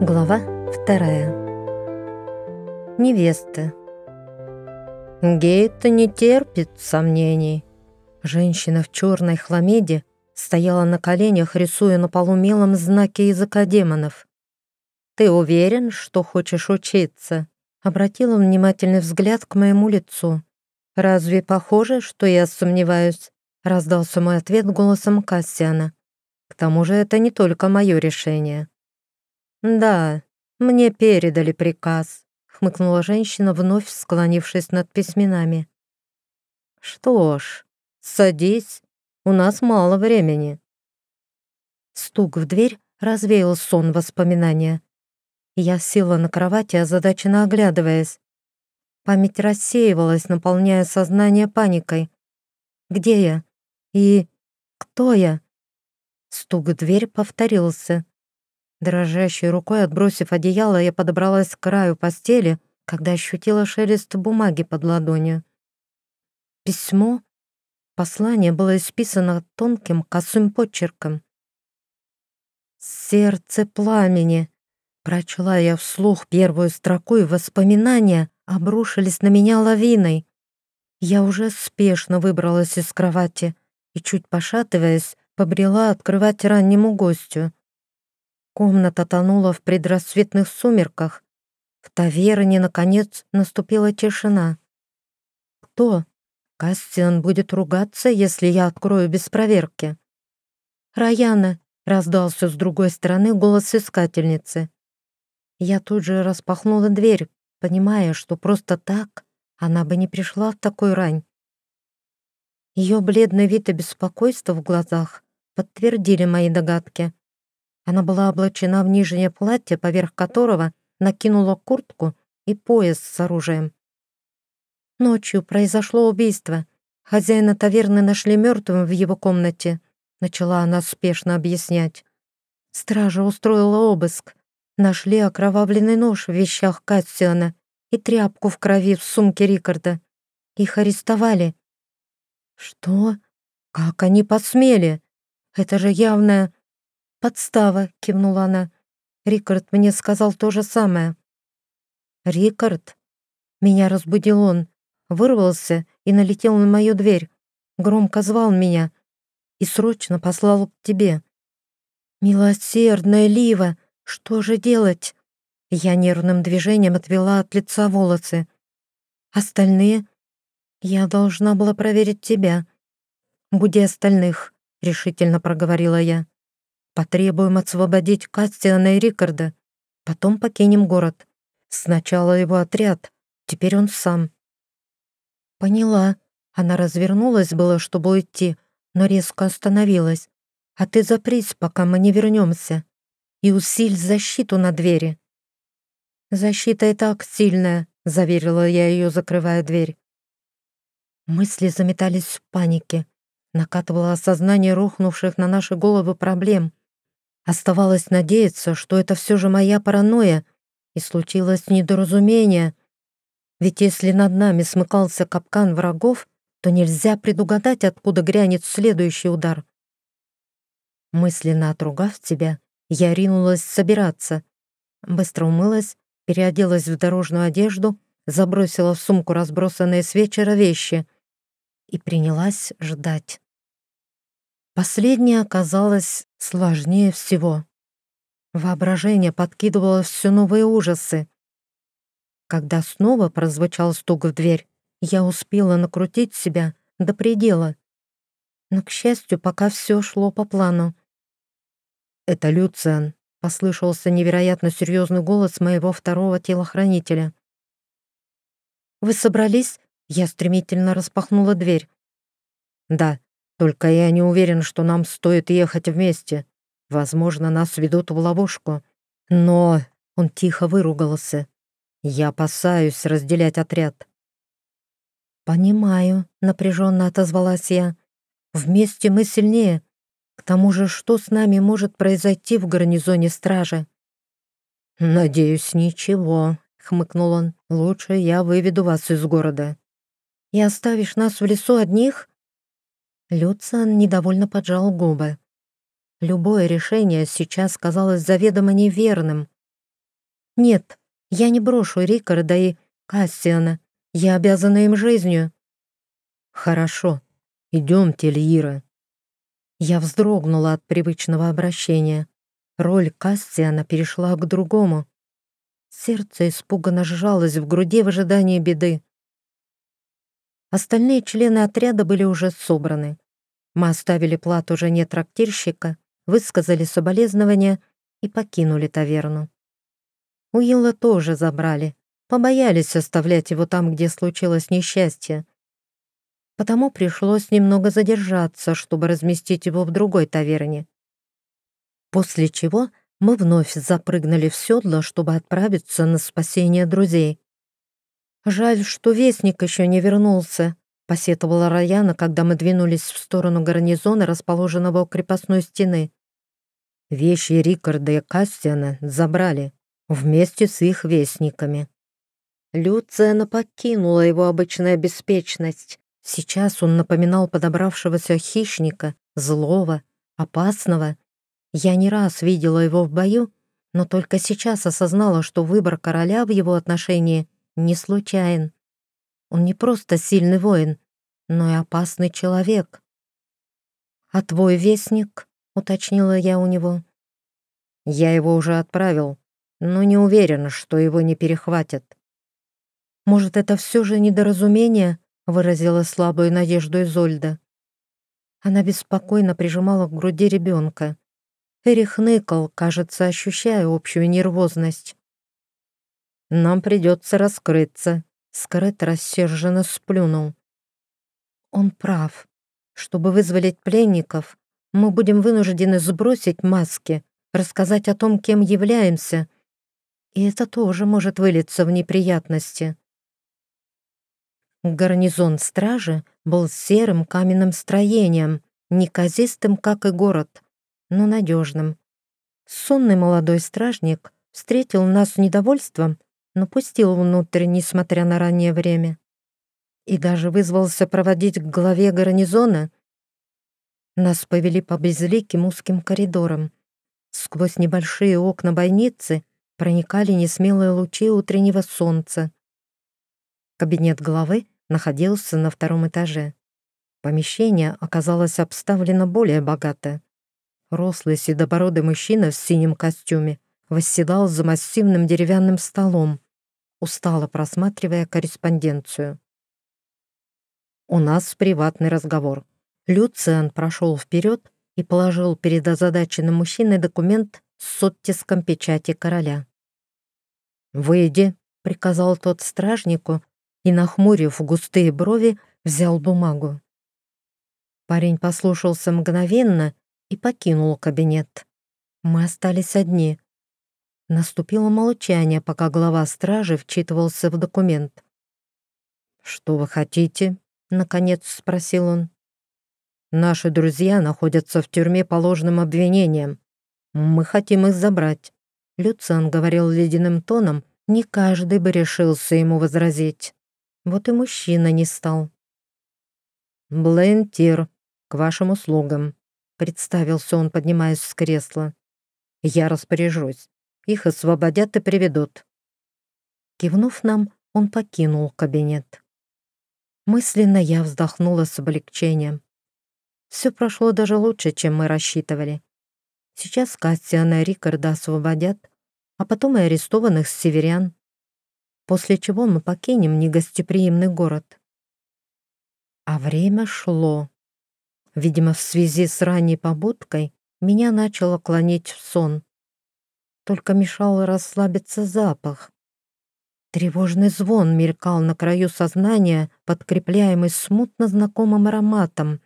Глава вторая. Невеста. Гейт не терпит сомнений. Женщина в черной хламиде стояла на коленях, рисуя на полу мелом знаки языка демонов. «Ты уверен, что хочешь учиться?» Обратила внимательный взгляд к моему лицу. «Разве похоже, что я сомневаюсь?» Раздался мой ответ голосом Кассиана. «К тому же это не только мое решение». «Да, мне передали приказ», — хмыкнула женщина, вновь склонившись над письменами. «Что ж, садись, у нас мало времени». Стук в дверь развеял сон воспоминания. Я села на кровати, озадаченно оглядываясь. Память рассеивалась, наполняя сознание паникой. «Где я? И кто я?» Стук в дверь повторился. Дрожащей рукой, отбросив одеяло, я подобралась к краю постели, когда ощутила шелест бумаги под ладонью. Письмо, послание было исписано тонким косым почерком. «Сердце пламени», — прочла я вслух первую строку, и воспоминания обрушились на меня лавиной. Я уже спешно выбралась из кровати и, чуть пошатываясь, побрела открывать раннему гостю. Комната тонула в предрассветных сумерках. В таверне, наконец, наступила тишина. «Кто? Кастиан будет ругаться, если я открою без проверки». «Раяна!» — раздался с другой стороны голос искательницы. Я тут же распахнула дверь, понимая, что просто так она бы не пришла в такой рань. Ее бледный вид и беспокойство в глазах подтвердили мои догадки. Она была облачена в нижнее платье, поверх которого накинула куртку и пояс с оружием. Ночью произошло убийство. Хозяина таверны нашли мертвым в его комнате, начала она спешно объяснять. Стража устроила обыск. Нашли окровавленный нож в вещах Кассиана и тряпку в крови в сумке Рикарда. Их арестовали. Что? Как они посмели? Это же явная «Подстава», — кивнула она. «Рикард мне сказал то же самое». «Рикард?» Меня разбудил он, вырвался и налетел на мою дверь. Громко звал меня и срочно послал к тебе. «Милосердная Лива, что же делать?» Я нервным движением отвела от лица волосы. «Остальные?» «Я должна была проверить тебя». «Буди остальных», — решительно проговорила я. Потребуем освободить Кастиана и Рикарда. Потом покинем город. Сначала его отряд, теперь он сам. Поняла. Она развернулась было, чтобы уйти, но резко остановилась. А ты запрись, пока мы не вернемся. И усиль защиту на двери. Защита и так сильная, заверила я ее, закрывая дверь. Мысли заметались в панике. Накатывало осознание рухнувших на наши головы проблем. Оставалось надеяться, что это все же моя паранойя, и случилось недоразумение. Ведь если над нами смыкался капкан врагов, то нельзя предугадать, откуда грянет следующий удар. Мысленно отругав тебя, я ринулась собираться. Быстро умылась, переоделась в дорожную одежду, забросила в сумку разбросанные с вечера вещи и принялась ждать. Последнее оказалось сложнее всего. Воображение подкидывало все новые ужасы. Когда снова прозвучал стук в дверь, я успела накрутить себя до предела. Но, к счастью, пока все шло по плану. «Это Люциан», — послышался невероятно серьезный голос моего второго телохранителя. «Вы собрались?» Я стремительно распахнула дверь. «Да, только я не уверен, что нам стоит ехать вместе. Возможно, нас ведут в ловушку. Но...» Он тихо выругался. «Я опасаюсь разделять отряд». «Понимаю», — напряженно отозвалась я. «Вместе мы сильнее. К тому же, что с нами может произойти в гарнизоне стражи?» «Надеюсь, ничего», — хмыкнул он. «Лучше я выведу вас из города». «И оставишь нас в лесу одних?» Люциан недовольно поджал губы. Любое решение сейчас казалось заведомо неверным. Нет, я не брошу Рикарда и Кассиана. Я обязана им жизнью. Хорошо, идемте, Льира. Я вздрогнула от привычного обращения. Роль Кассиана перешла к другому. Сердце испуганно сжалось в груди в ожидании беды. Остальные члены отряда были уже собраны. Мы оставили плату жене трактирщика, высказали соболезнования и покинули таверну. Уилла тоже забрали, побоялись оставлять его там, где случилось несчастье. Потому пришлось немного задержаться, чтобы разместить его в другой таверне. После чего мы вновь запрыгнули в седло, чтобы отправиться на спасение друзей. «Жаль, что Вестник еще не вернулся», — посетовала Раяна, когда мы двинулись в сторону гарнизона, расположенного у крепостной стены. Вещи Рикарда и Кастиана забрали, вместе с их вестниками. Люциана покинула его обычная беспечность. Сейчас он напоминал подобравшегося хищника, злого, опасного. Я не раз видела его в бою, но только сейчас осознала, что выбор короля в его отношении не случайен. Он не просто сильный воин, но и опасный человек. «А твой вестник?» — уточнила я у него. «Я его уже отправил, но не уверен, что его не перехватят». «Может, это все же недоразумение?» — выразила слабую надежду Изольда. Она беспокойно прижимала к груди ребенка. Эрих ныкал, кажется, ощущая общую нервозность. «Нам придется раскрыться», — Скрыт рассерженно сплюнул. «Он прав. Чтобы вызволить пленников, мы будем вынуждены сбросить маски, рассказать о том, кем являемся, и это тоже может вылиться в неприятности». Гарнизон стражи был серым каменным строением, неказистым, как и город, но надежным. Сонный молодой стражник встретил нас с недовольством но пустил внутрь, несмотря на раннее время. И даже вызвался проводить к главе гарнизона. Нас повели по безликим узким коридорам. Сквозь небольшие окна бойницы проникали несмелые лучи утреннего солнца. Кабинет главы находился на втором этаже. Помещение оказалось обставлено более богато. Рослый седобородый мужчина в синем костюме восседал за массивным деревянным столом, устало просматривая корреспонденцию. «У нас приватный разговор». Люциан прошел вперед и положил перед озадаченным мужчиной документ с оттиском печати короля. «Выйди», — приказал тот стражнику и, нахмурив густые брови, взял бумагу. Парень послушался мгновенно и покинул кабинет. Мы остались одни. Наступило молчание, пока глава стражи вчитывался в документ. «Что вы хотите?» — наконец спросил он. «Наши друзья находятся в тюрьме по ложным обвинениям. Мы хотим их забрать». Люциан говорил ледяным тоном, не каждый бы решился ему возразить. Вот и мужчина не стал. «Блейн Тир, к вашим услугам», — представился он, поднимаясь с кресла. «Я распоряжусь. Их освободят и приведут». Кивнув нам, он покинул кабинет. Мысленно я вздохнула с облегчением. Все прошло даже лучше, чем мы рассчитывали. Сейчас Кастиана и Рикарда освободят, а потом и арестованных северян, после чего мы покинем негостеприимный город. А время шло. Видимо, в связи с ранней побудкой меня начало клонить в сон только мешал расслабиться запах. Тревожный звон мелькал на краю сознания, подкрепляемый смутно знакомым ароматом,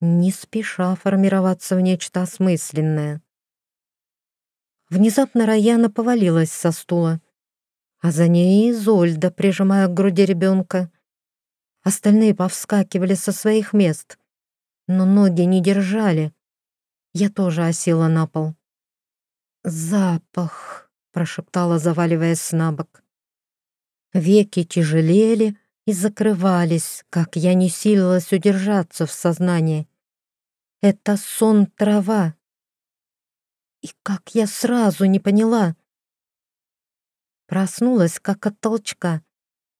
не спеша формироваться в нечто осмысленное. Внезапно Раяна повалилась со стула, а за ней Изольда, прижимая к груди ребенка. Остальные повскакивали со своих мест, но ноги не держали. Я тоже осела на пол. «Запах!» — прошептала, заваливаясь на бок. Веки тяжелели и закрывались, как я не силилась удержаться в сознании. Это сон трава. И как я сразу не поняла. Проснулась, как от толчка.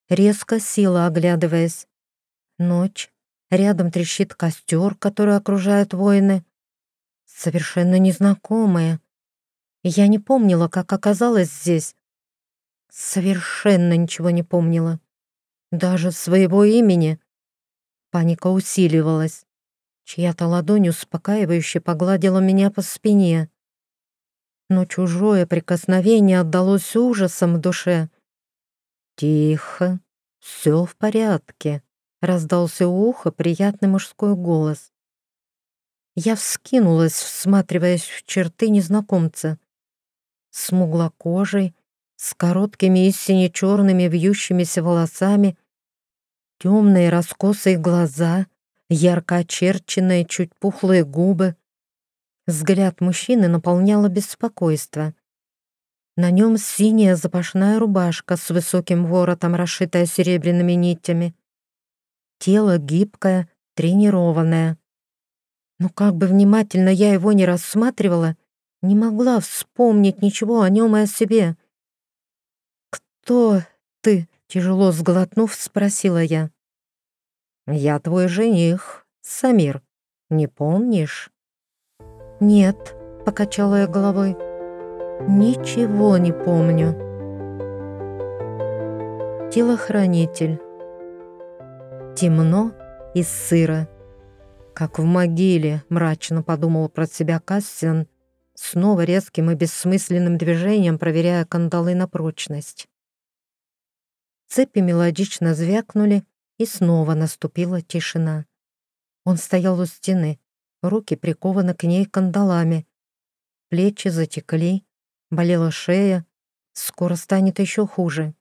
Резко села, оглядываясь. Ночь. Рядом трещит костер, который окружают воины. Совершенно незнакомые. Я не помнила, как оказалась здесь. Совершенно ничего не помнила. Даже своего имени. Паника усиливалась. Чья-то ладонь успокаивающе погладила меня по спине. Но чужое прикосновение отдалось ужасом в душе. «Тихо, все в порядке», — раздался у уха приятный мужской голос. Я вскинулась, всматриваясь в черты незнакомца. Смуглокожий, с короткими и сине-черными вьющимися волосами, темные раскосые глаза, ярко очерченные, чуть пухлые губы. Взгляд мужчины наполняло беспокойство. На нем синяя запашная рубашка с высоким воротом, расшитая серебряными нитями. Тело гибкое, тренированное. Но как бы внимательно я его не рассматривала, не могла вспомнить ничего о нем и о себе. «Кто ты?» — тяжело сглотнув, спросила я. «Я твой жених, Самир. Не помнишь?» «Нет», — покачала я головой. «Ничего не помню». Телохранитель. Темно и сыро. Как в могиле, мрачно подумал про себя Кассиан, снова резким и бессмысленным движением проверяя кандалы на прочность. Цепи мелодично звякнули, и снова наступила тишина. Он стоял у стены, руки прикованы к ней кандалами. Плечи затекли, болела шея, скоро станет еще хуже.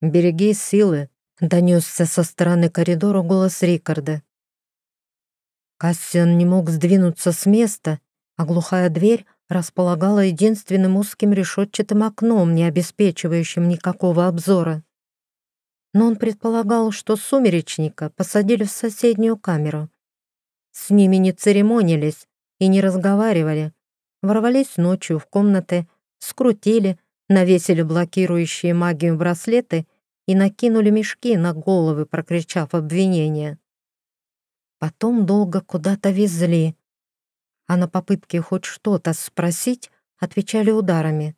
«Береги силы», — донесся со стороны коридора голос Рикарда. Кассиан не мог сдвинуться с места, а глухая дверь располагала единственным узким решетчатым окном, не обеспечивающим никакого обзора но он предполагал, что сумеречника посадили в соседнюю камеру. С ними не церемонились и не разговаривали, ворвались ночью в комнаты, скрутили, навесили блокирующие магию браслеты и накинули мешки на головы, прокричав обвинения. Потом долго куда-то везли, а на попытки хоть что-то спросить отвечали ударами.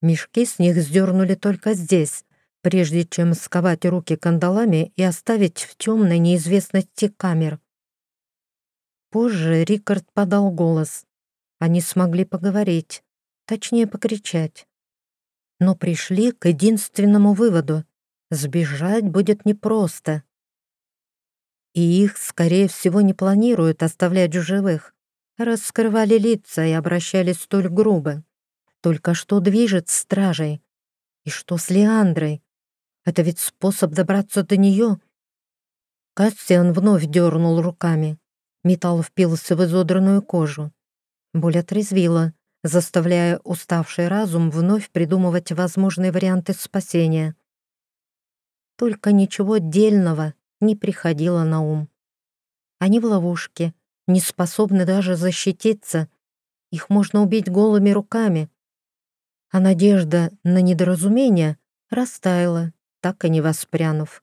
Мешки с них сдернули только здесь, прежде чем сковать руки кандалами и оставить в темной неизвестности камер. Позже Рикард подал голос. Они смогли поговорить, точнее покричать. Но пришли к единственному выводу — сбежать будет непросто. И их, скорее всего, не планируют оставлять в живых. Раскрывали лица и обращались столь грубо. Только что движет стражей? И что с Леандрой? Это ведь способ добраться до нее. Кассиан вновь дернул руками. Металл впился в изодранную кожу. Боль отрезвила, заставляя уставший разум вновь придумывать возможные варианты спасения. Только ничего дельного не приходило на ум. Они в ловушке, не способны даже защититься. Их можно убить голыми руками. А надежда на недоразумение растаяла, так и не воспрянув.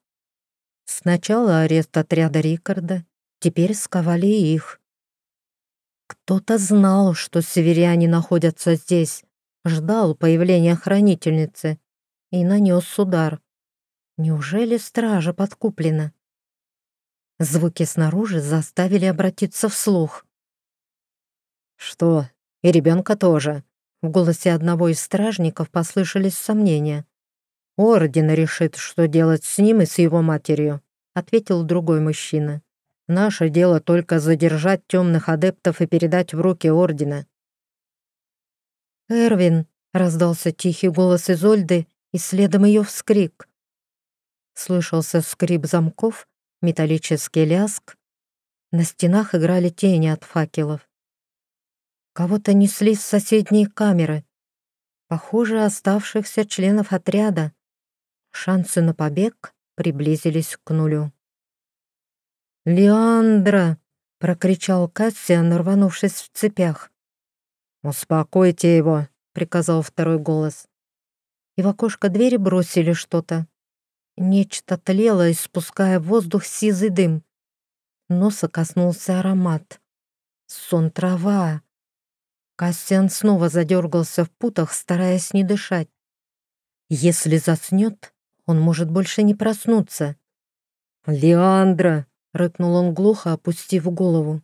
Сначала арест отряда Рикарда, теперь сковали их. Кто-то знал, что северяне находятся здесь, ждал появления хранительницы и нанес удар. Неужели стража подкуплена? Звуки снаружи заставили обратиться вслух. «Что, и ребенка тоже?» В голосе одного из стражников послышались сомнения. «Орден решит, что делать с ним и с его матерью», ответил другой мужчина. «Наше дело только задержать темных адептов и передать в руки Ордена». «Эрвин!» — раздался тихий голос Изольды, и следом ее вскрик. Слышался скрип замков, металлический ляск. На стенах играли тени от факелов. Кого-то несли с соседней камеры. Похоже, оставшихся членов отряда. Шансы на побег приблизились к нулю. «Леандра!» — прокричал Кассиан, рванувшись в цепях. «Успокойте его!» — приказал второй голос. и в окошко двери бросили что-то. Нечто тлело, испуская в воздух сизый дым. Носа коснулся аромат. Сон трава. Кассиан снова задергался в путах, стараясь не дышать. Если заснет, он может больше не проснуться. «Леандра!» — рыкнул он глухо, опустив голову.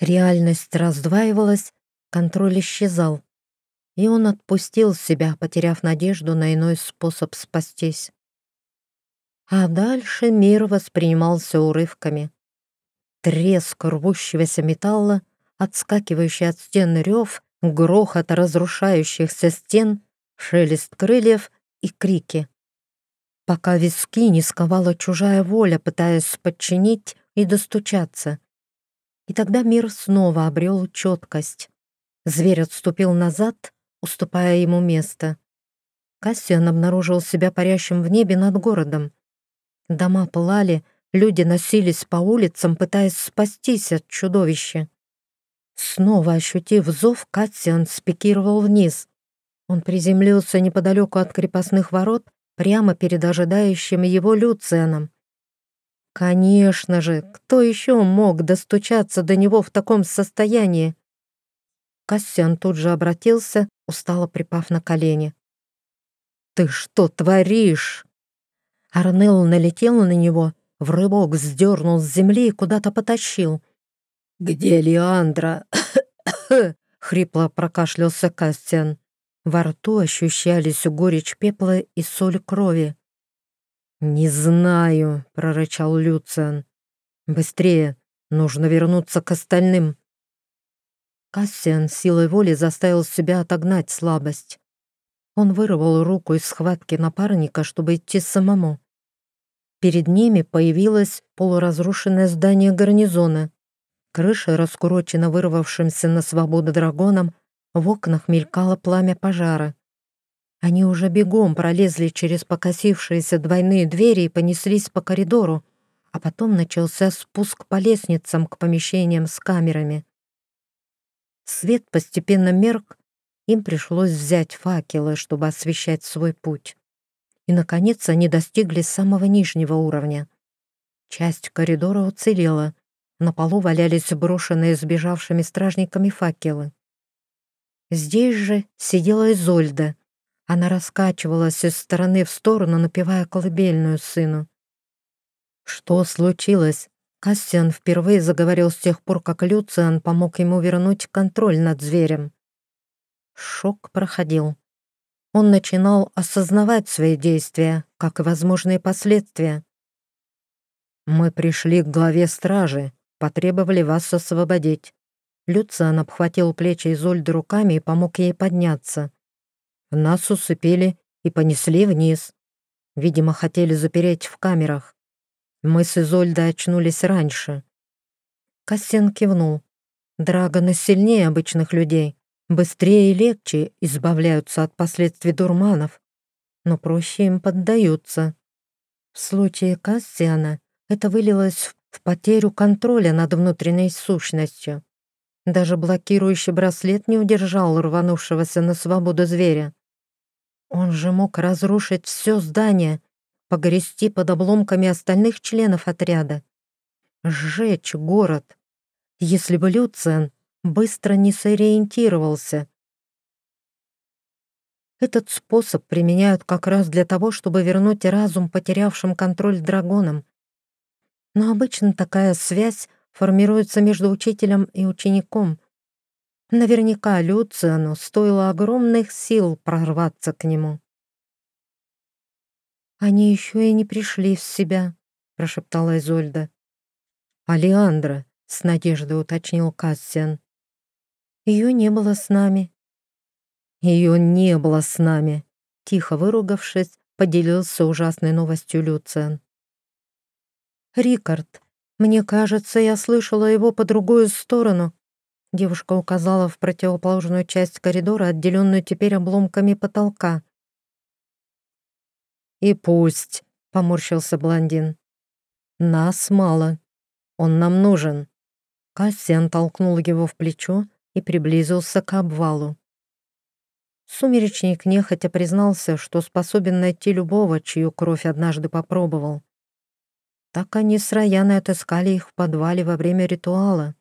Реальность раздваивалась, контроль исчезал, и он отпустил себя, потеряв надежду на иной способ спастись. А дальше мир воспринимался урывками. Треск рвущегося металла, отскакивающий от стен рев, грохот разрушающихся стен, шелест крыльев и крики. Пока виски не сковала чужая воля, пытаясь подчинить и достучаться. И тогда мир снова обрел четкость. Зверь отступил назад, уступая ему место. Кассиан обнаружил себя парящим в небе над городом. Дома пылали, люди носились по улицам, пытаясь спастись от чудовища. Снова ощутив зов, Кассиан спикировал вниз. Он приземлился неподалеку от крепостных ворот, прямо перед ожидающим его Люцианом. Конечно же, кто еще мог достучаться до него в таком состоянии? Кассиан тут же обратился, устало припав на колени. «Ты что творишь?» Арнелл налетел на него, в рывок сдернул с земли и куда-то потащил. «Где Леандра?» — хрипло прокашлялся Кастиан. Во рту ощущались горечь пепла и соль крови. «Не знаю», — прорычал Люциан. «Быстрее, нужно вернуться к остальным». Кассиан силой воли заставил себя отогнать слабость. Он вырвал руку из схватки напарника, чтобы идти самому. Перед ними появилось полуразрушенное здание гарнизона. Крыша раскурочена вырвавшимся на свободу драгоном, в окнах мелькало пламя пожара. Они уже бегом пролезли через покосившиеся двойные двери и понеслись по коридору, а потом начался спуск по лестницам к помещениям с камерами. Свет постепенно мерк, им пришлось взять факелы, чтобы освещать свой путь. И, наконец, они достигли самого нижнего уровня. Часть коридора уцелела. На полу валялись брошенные сбежавшими стражниками факелы. Здесь же сидела Изольда. Она раскачивалась из стороны в сторону, напевая колыбельную сыну. Что случилось? Кассиан впервые заговорил с тех пор, как Люциан помог ему вернуть контроль над зверем. Шок проходил. Он начинал осознавать свои действия, как и возможные последствия. «Мы пришли к главе стражи, потребовали вас освободить». Люциан обхватил плечи Изольды руками и помог ей подняться. Нас усыпили и понесли вниз. Видимо, хотели запереть в камерах. Мы с Изольдой очнулись раньше. Кассен кивнул. Драгоны сильнее обычных людей. Быстрее и легче избавляются от последствий дурманов, но проще им поддаются. В случае Кассиана это вылилось в потерю контроля над внутренней сущностью. Даже блокирующий браслет не удержал рванувшегося на свободу зверя. Он же мог разрушить все здание, погрести под обломками остальных членов отряда, сжечь город. Если бы Люциан быстро не сориентировался. Этот способ применяют как раз для того, чтобы вернуть разум потерявшим контроль драгоном. Но обычно такая связь формируется между учителем и учеником. Наверняка Люциану стоило огромных сил прорваться к нему. «Они еще и не пришли в себя», — прошептала Изольда. «Алеандра», — с надеждой уточнил Кассиан. Ее не было с нами». «Ее не было с нами», — тихо выругавшись, поделился ужасной новостью Люциан. «Рикард, мне кажется, я слышала его по другую сторону». Девушка указала в противоположную часть коридора, отделенную теперь обломками потолка. «И пусть», — поморщился блондин. «Нас мало. Он нам нужен». Кассиан толкнул его в плечо, и приблизился к обвалу. Сумеречник нехотя признался, что способен найти любого, чью кровь однажды попробовал. Так они с Раяной отыскали их в подвале во время ритуала.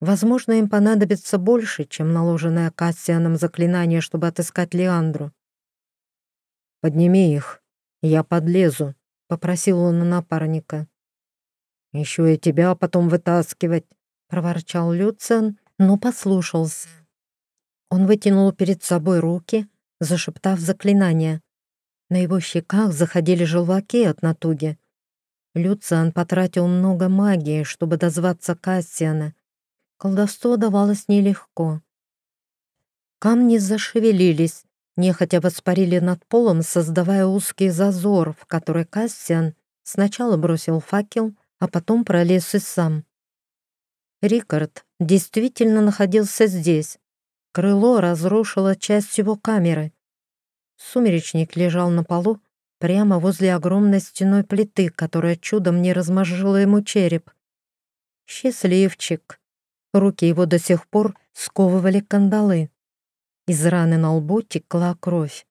Возможно, им понадобится больше, чем наложенное Кассианом заклинание, чтобы отыскать Леандру. «Подними их, я подлезу», — попросил он напарника. «Еще и тебя потом вытаскивать», — проворчал Люциан, но послушался. Он вытянул перед собой руки, зашептав заклинание. На его щеках заходили желваки от натуги. Люциан потратил много магии, чтобы дозваться Кассиана. Колдовство давалось нелегко. Камни зашевелились, нехотя воспарили над полом, создавая узкий зазор, в который Кассиан сначала бросил факел, а потом пролез и сам. Рикард действительно находился здесь. Крыло разрушило часть его камеры. Сумеречник лежал на полу, прямо возле огромной стеной плиты, которая чудом не размозжила ему череп. Счастливчик. Руки его до сих пор сковывали кандалы. Из раны на лбу текла кровь.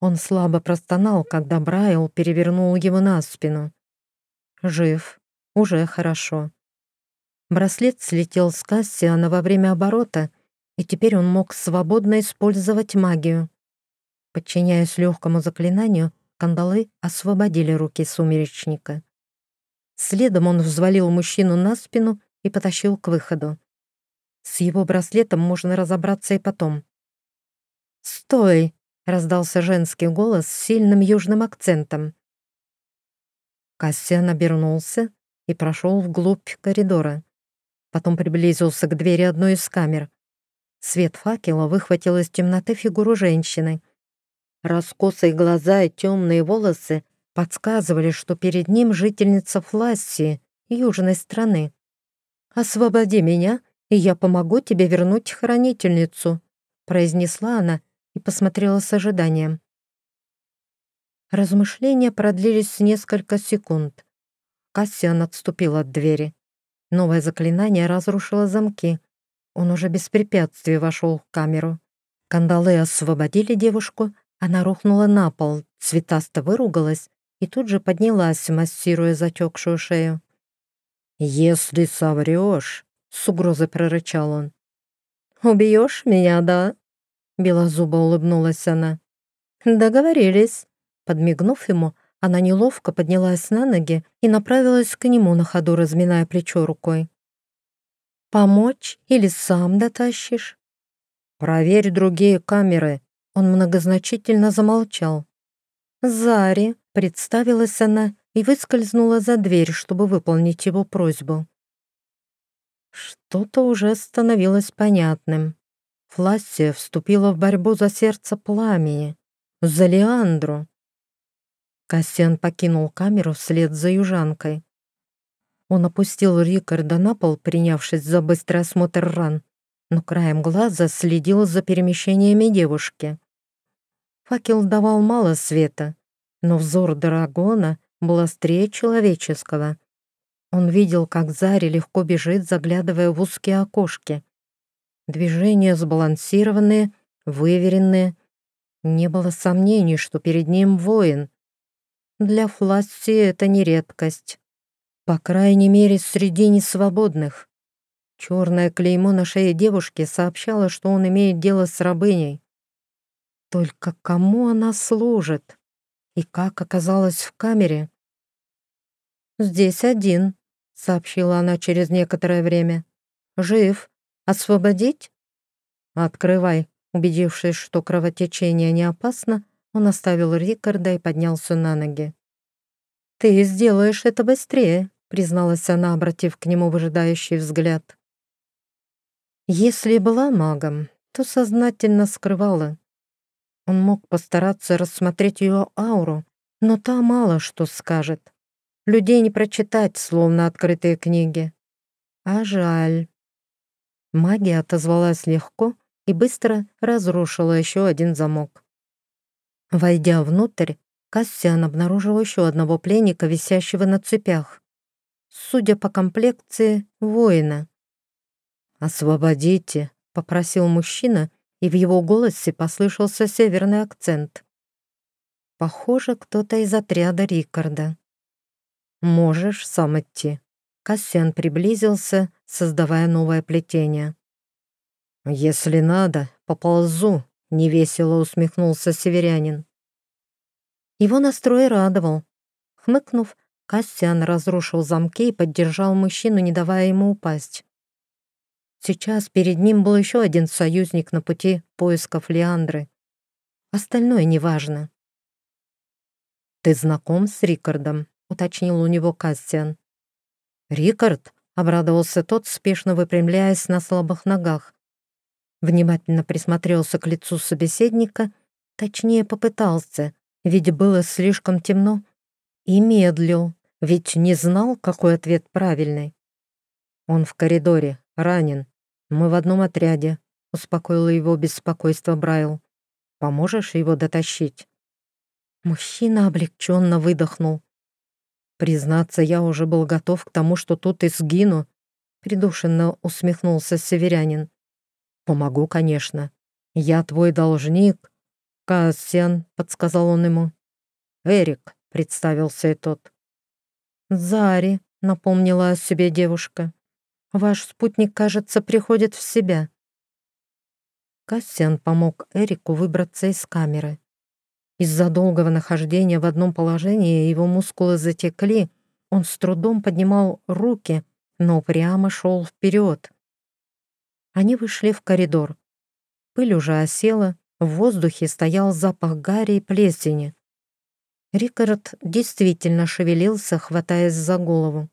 Он слабо простонал, когда Брайл перевернул его на спину. Жив. Уже хорошо. Браслет слетел с Кассиана во время оборота, и теперь он мог свободно использовать магию. Подчиняясь легкому заклинанию, кандалы освободили руки сумеречника. Следом он взвалил мужчину на спину и потащил к выходу. С его браслетом можно разобраться и потом. «Стой!» — раздался женский голос с сильным южным акцентом. Кассиан обернулся и прошел вглубь коридора. Потом приблизился к двери одной из камер. Свет факела выхватил из темноты фигуру женщины. Раскосые глаза и темные волосы подсказывали, что перед ним жительница Флассии, южной страны. «Освободи меня, и я помогу тебе вернуть хранительницу», произнесла она и посмотрела с ожиданием. Размышления продлились несколько секунд. Кассиан отступил от двери. Новое заклинание разрушило замки. Он уже без препятствий вошел в камеру. Кандалы освободили девушку, она рухнула на пол, цветасто выругалась и тут же поднялась, массируя затекшую шею. «Если соврешь», — с угрозой прорычал он. «Убьешь меня, да?» Белозубо улыбнулась она. «Договорились». Подмигнув ему, она неловко поднялась на ноги и направилась к нему на ходу, разминая плечо рукой. «Помочь или сам дотащишь?» «Проверь другие камеры». Он многозначительно замолчал. «Зари», — представилась она и выскользнула за дверь, чтобы выполнить его просьбу. Что-то уже становилось понятным. Флассия вступила в борьбу за сердце пламени, за Леандру. Кассиан покинул камеру вслед за южанкой. Он опустил Рикарда на пол, принявшись за быстрый осмотр ран, но краем глаза следил за перемещениями девушки. Факел давал мало света, но взор Драгона был острее человеческого. Он видел, как Зари легко бежит, заглядывая в узкие окошки. Движения сбалансированные, выверенные. Не было сомнений, что перед ним воин. Для Фласси это не редкость. По крайней мере, среди несвободных. Черное клеймо на шее девушки сообщало, что он имеет дело с рабыней. Только кому она служит? И как оказалась в камере? «Здесь один», — сообщила она через некоторое время. «Жив. Освободить?» «Открывай». Убедившись, что кровотечение не опасно, он оставил Рикарда и поднялся на ноги. «Ты сделаешь это быстрее», — призналась она, обратив к нему выжидающий взгляд. Если была магом, то сознательно скрывала. Он мог постараться рассмотреть ее ауру, но та мало что скажет. Людей не прочитать, словно открытые книги. А жаль. Магия отозвалась легко и быстро разрушила еще один замок. Войдя внутрь, Кассиан обнаружил еще одного пленника, висящего на цепях. Судя по комплекции, воина. «Освободите», — попросил мужчина и в его голосе послышался северный акцент. Похоже, кто-то из отряда Рикарда. «Можешь сам идти». Кассиан приблизился, создавая новое плетение. «Если надо, поползу», — невесело усмехнулся северянин. Его настрой радовал. Хмыкнув, Кассиан разрушил замки и поддержал мужчину, не давая ему упасть. Сейчас перед ним был еще один союзник на пути поисков Леандры. Остальное неважно. «Ты знаком с Рикардом?» — уточнил у него Кассиан. «Рикард?» — обрадовался тот, спешно выпрямляясь на слабых ногах. Внимательно присмотрелся к лицу собеседника, точнее попытался, ведь было слишком темно, и медлил, ведь не знал, какой ответ правильный. Он в коридоре, ранен. Мы в одном отряде, успокоила его беспокойство Брайл. Поможешь его дотащить? Мужчина облегченно выдохнул. Признаться, я уже был готов к тому, что тут и сгину, придушенно усмехнулся северянин. «Помогу, конечно. Я твой должник». «Кассиан», — подсказал он ему. «Эрик», — представился и тот. «Зари», — напомнила о себе девушка. «Ваш спутник, кажется, приходит в себя». Кассиан помог Эрику выбраться из камеры. Из-за долгого нахождения в одном положении его мускулы затекли, он с трудом поднимал руки, но прямо шел вперед. Они вышли в коридор. Пыль уже осела, в воздухе стоял запах гари и плесени. Рикард действительно шевелился, хватаясь за голову.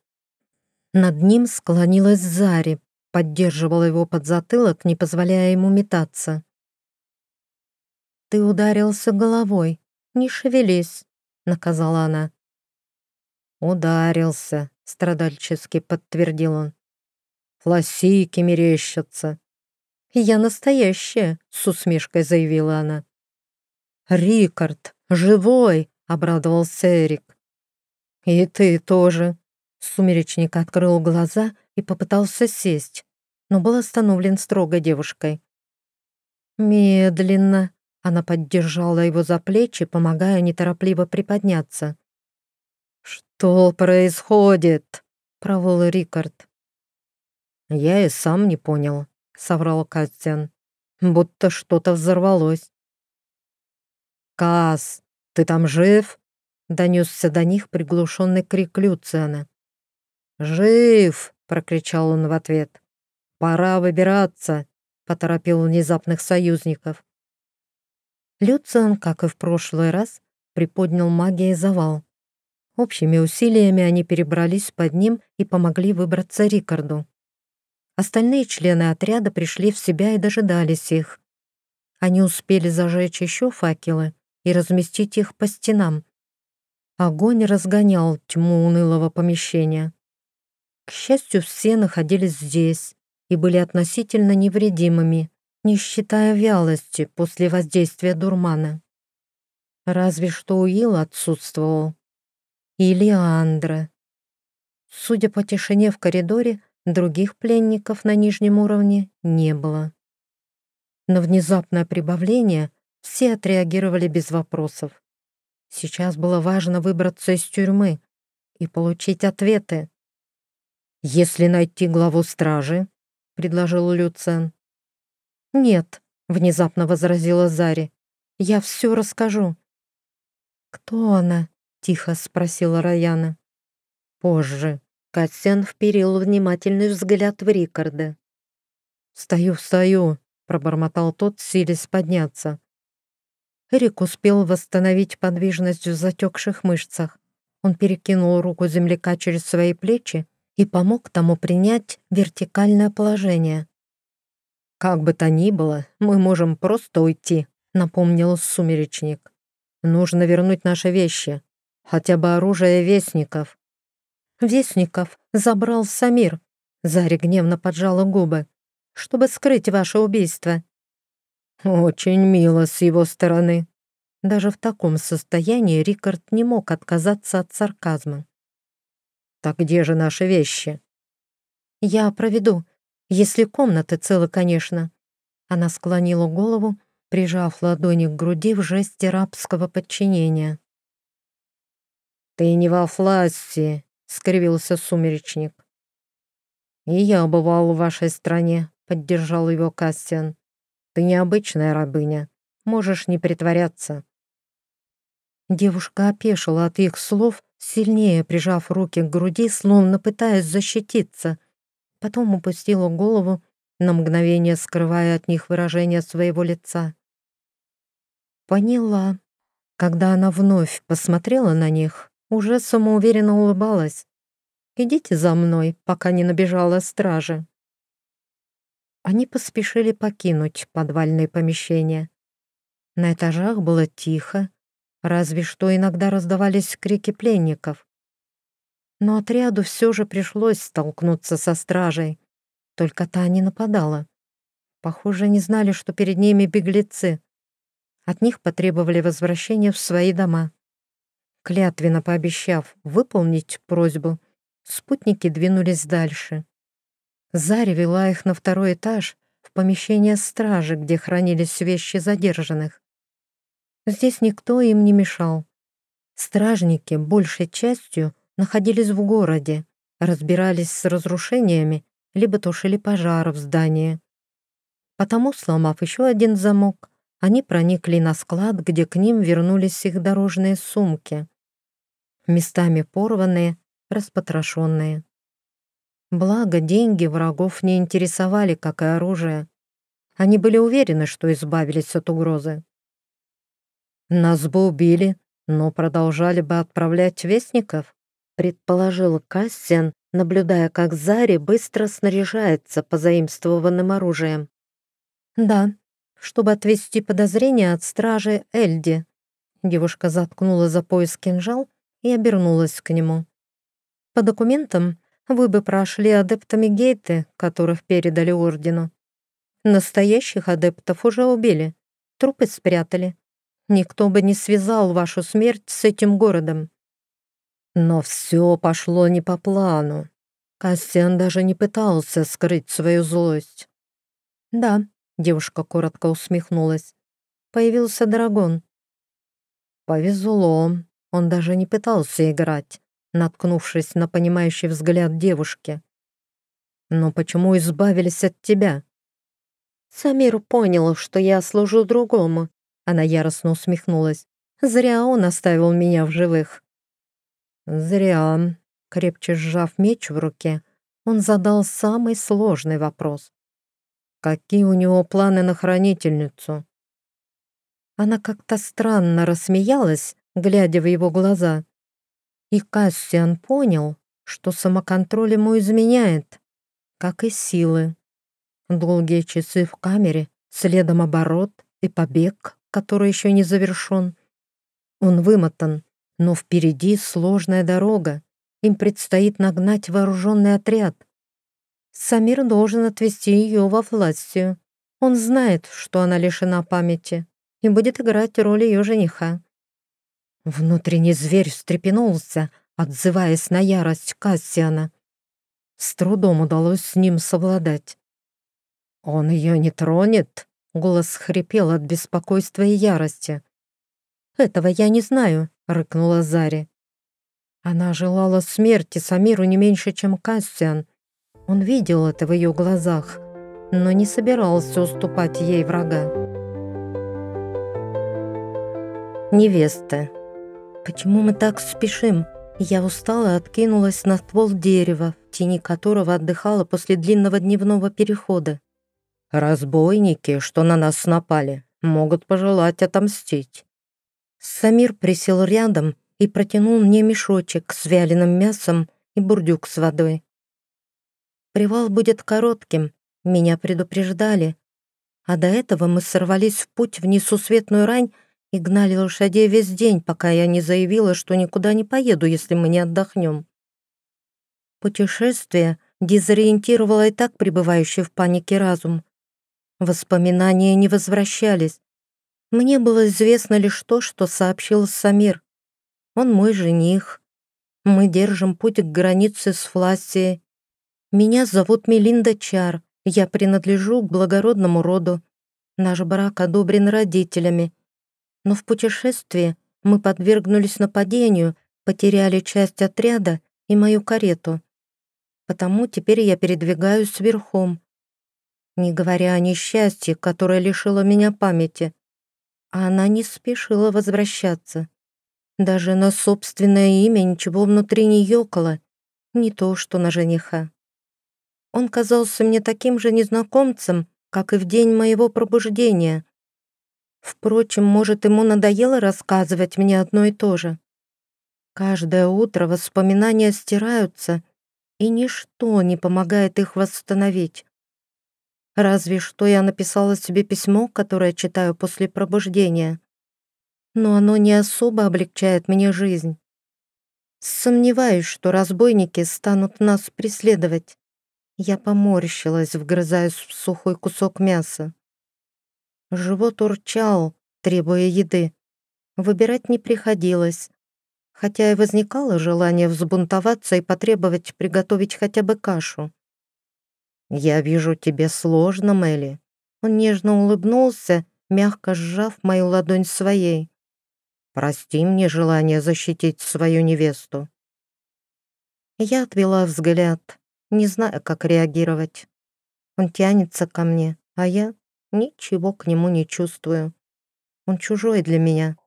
Над ним склонилась Зари, поддерживала его под затылок, не позволяя ему метаться. «Ты ударился головой, не шевелись», — наказала она. «Ударился», — страдальчески подтвердил он. Лосейки мерещатся. «Я настоящая», — с усмешкой заявила она. «Рикард, живой!» — обрадовался Эрик. «И ты тоже». Сумеречник открыл глаза и попытался сесть, но был остановлен строгой девушкой. «Медленно», — она поддержала его за плечи, помогая неторопливо приподняться. «Что происходит?» — провол Рикард. «Я и сам не понял», — соврал Кастян. «Будто что-то взорвалось». «Кас, ты там жив?» — донесся до них приглушенный крик Люциана. «Жив!» — прокричал он в ответ. «Пора выбираться!» — поторопил внезапных союзников. Люциан, как и в прошлый раз, приподнял магией завал. Общими усилиями они перебрались под ним и помогли выбраться Рикарду. Остальные члены отряда пришли в себя и дожидались их. Они успели зажечь еще факелы и разместить их по стенам. Огонь разгонял тьму унылого помещения. К счастью, все находились здесь и были относительно невредимыми, не считая вялости после воздействия дурмана. Разве что Уилл отсутствовал. Или Андра. Судя по тишине в коридоре, Других пленников на нижнем уровне не было. На внезапное прибавление все отреагировали без вопросов. Сейчас было важно выбраться из тюрьмы и получить ответы. «Если найти главу стражи», — предложил Люцен. «Нет», — внезапно возразила Зари, — «я все расскажу». «Кто она?» — тихо спросила Раяна. «Позже», Кассиан вперил внимательный взгляд в Рикарда. «Стою, стою!» — пробормотал тот, силясь подняться. Эрик успел восстановить подвижность в затекших мышцах. Он перекинул руку земляка через свои плечи и помог тому принять вертикальное положение. «Как бы то ни было, мы можем просто уйти», — напомнил сумеречник. «Нужно вернуть наши вещи, хотя бы оружие вестников». Вестников забрал Самир. Заря гневно поджала губы. Чтобы скрыть ваше убийство. Очень мило с его стороны. Даже в таком состоянии Рикард не мог отказаться от сарказма. «Так где же наши вещи?» «Я проведу, если комнаты целы, конечно. Она склонила голову, прижав ладони к груди в жесте рабского подчинения. «Ты не во власти», — скривился сумеречник. «И я бывал в вашей стране», — поддержал его Кастиан. «Ты необычная рабыня. Можешь не притворяться». Девушка опешила от их слов, сильнее прижав руки к груди, словно пытаясь защититься. Потом упустила голову, на мгновение скрывая от них выражение своего лица. Поняла. Когда она вновь посмотрела на них, уже самоуверенно улыбалась. «Идите за мной, пока не набежала стража». Они поспешили покинуть подвальные помещения. На этажах было тихо, разве что иногда раздавались крики пленников. Но отряду все же пришлось столкнуться со стражей, только та не нападала. Похоже, не знали, что перед ними беглецы. От них потребовали возвращения в свои дома. Клятвенно пообещав выполнить просьбу, спутники двинулись дальше. Заря вела их на второй этаж, в помещение стражи, где хранились вещи задержанных. Здесь никто им не мешал. Стражники, большей частью, находились в городе, разбирались с разрушениями, либо тушили пожар в здании. Потому, сломав еще один замок, они проникли на склад, где к ним вернулись их дорожные сумки местами порванные, распотрошенные. Благо, деньги врагов не интересовали, как и оружие. Они были уверены, что избавились от угрозы. «Нас бы убили, но продолжали бы отправлять вестников», предположил Кассиан, наблюдая, как Зари быстро снаряжается позаимствованным оружием. «Да, чтобы отвести подозрения от стражи Эльди». Девушка заткнула за пояс кинжал и обернулась к нему. «По документам вы бы прошли адептами Гейты, которых передали Ордену. Настоящих адептов уже убили, трупы спрятали. Никто бы не связал вашу смерть с этим городом». Но все пошло не по плану. Кассиан даже не пытался скрыть свою злость. «Да», — девушка коротко усмехнулась, — «появился дракон». «Повезло», он даже не пытался играть, наткнувшись на понимающий взгляд девушки. «Но почему избавились от тебя?» «Самир понял, что я служу другому», — она яростно усмехнулась. «Зря он оставил меня в живых». «Зря», — крепче сжав меч в руке, он задал самый сложный вопрос. «Какие у него планы на хранительницу?» Она как-то странно рассмеялась, глядя в его глаза. И Кассиан понял, что самоконтроль ему изменяет, как и силы. Долгие часы в камере, следом оборот и побег, который еще не завершен. Он вымотан, но впереди сложная дорога. Им предстоит нагнать вооруженный отряд. Самир должен отвезти ее во властью. Он знает, что она лишена памяти и будет играть роль ее жениха. Внутренний зверь встрепенулся, отзываясь на ярость Кассиана. С трудом удалось с ним совладать. «Он ее не тронет?» — голос хрипел от беспокойства и ярости. «Этого я не знаю», — рыкнула Зари. Она желала смерти Самиру не меньше, чем Кассиан. Он видел это в ее глазах, но не собирался уступать ей врага. Невеста. Почему мы так спешим? Я устала и откинулась на ствол дерева, в тени которого отдыхала после длинного дневного перехода. «Разбойники, что на нас напали, могут пожелать отомстить». Самир присел рядом и протянул мне мешочек с вяленым мясом и бурдюк с водой. Привал будет коротким, меня предупреждали. А до этого мы сорвались в путь в несусветную рань и гнали лошадей весь день, пока я не заявила, что никуда не поеду, если мы не отдохнем. Путешествие дезориентировало и так пребывающий в панике разум. Воспоминания не возвращались. Мне было известно лишь то, что сообщил Самир. Он мой жених. Мы держим путь к границе с Флассией. Меня зовут Мелинда Чар. Я принадлежу к благородному роду Наш брак одобрен родителями. Но в путешествии мы подвергнулись нападению, потеряли часть отряда и мою карету. Потому теперь я передвигаюсь верхом. Не говоря о несчастье, которое лишило меня памяти. А она не спешила возвращаться. Даже на собственное имя ничего внутри не ёкало, не то что на жениха. Он казался мне таким же незнакомцем, как и в день моего пробуждения. Впрочем, может, ему надоело рассказывать мне одно и то же. Каждое утро воспоминания стираются, и ничто не помогает их восстановить. Разве что я написала себе письмо, которое читаю после пробуждения но оно не особо облегчает мне жизнь. Сомневаюсь, что разбойники станут нас преследовать. Я поморщилась, вгрызаясь в сухой кусок мяса. Живот урчал, требуя еды. Выбирать не приходилось, хотя и возникало желание взбунтоваться и потребовать приготовить хотя бы кашу. «Я вижу, тебе сложно, Мелли». Он нежно улыбнулся, мягко сжав мою ладонь своей. Прости мне желание защитить свою невесту». Я отвела взгляд, не зная, как реагировать. Он тянется ко мне, а я ничего к нему не чувствую. Он чужой для меня.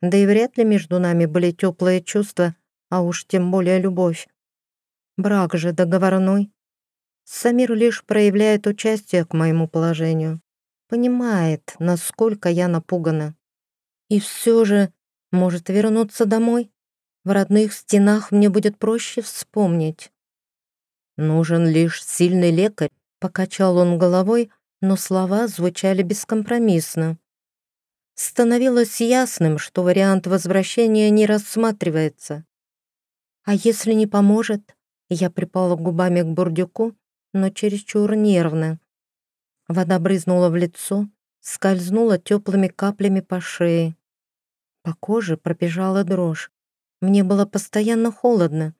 Да и вряд ли между нами были теплые чувства, а уж тем более любовь. Брак же договорной. Самир лишь проявляет участие к моему положению. Понимает, насколько я напугана. И все же может, вернуться домой? В родных стенах мне будет проще вспомнить. Нужен лишь сильный лекарь, покачал он головой, но слова звучали бескомпромиссно. Становилось ясным, что вариант возвращения не рассматривается. А если не поможет? Я припала губами к бурдюку, но чересчур нервно. Вода брызнула в лицо, скользнула теплыми каплями по шее. По коже пробежала дрожь. Мне было постоянно холодно.